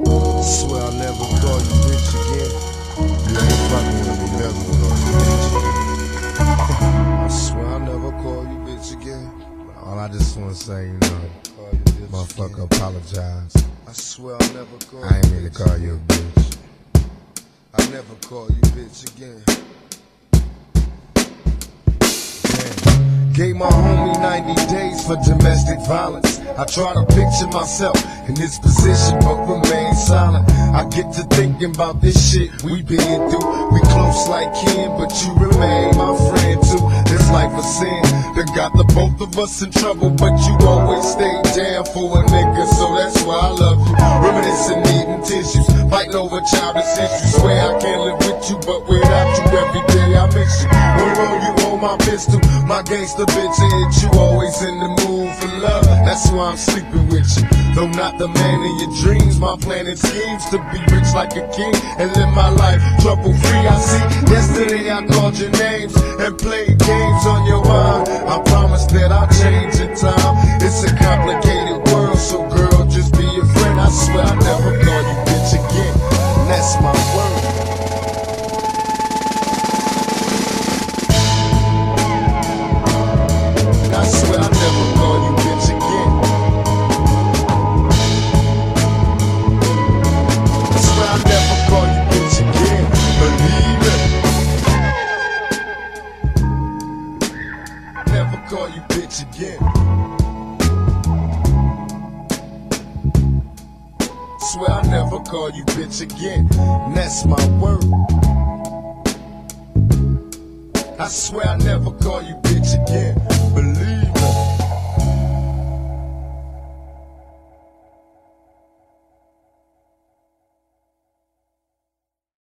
I swear I'll never call you bitch again. You ain't fucking with me, never call you bitch. I swear I'll never call you bitch again. All I just wanna say, you know, motherfucker, apologize. I swear I'll never call I ain't mean to call you a bitch. I'll never call you bitch again. Gave my homie 90 days for domestic violence. I try to picture myself in this position, but remain silent. I get to thinking about this shit we been through. We close like kin, but you remain my friend too. This life of sin that got the both of us in trouble, but you always stay down for a nigga, so that's why I love you. Reminiscing, needing tissues, fighting over childish issues. Swear I can't live with you, but without you every day I miss you. When will you my pistol, my gangster bitch, and you always in the mood for love. That's why I'm sleeping with you. Though not the man in your dreams, my plan and schemes to be rich like a king and live my life trouble free. I see yesterday I called your names and played games on your mind. I promise that I'll change in time. It's a complicated world, so girl, just be a friend. I swear I'll never call you bitch again. And that's my word. You bitch again. Swear I'll never call you bitch again. And that's my word. I swear I'll never call you bitch again. Believe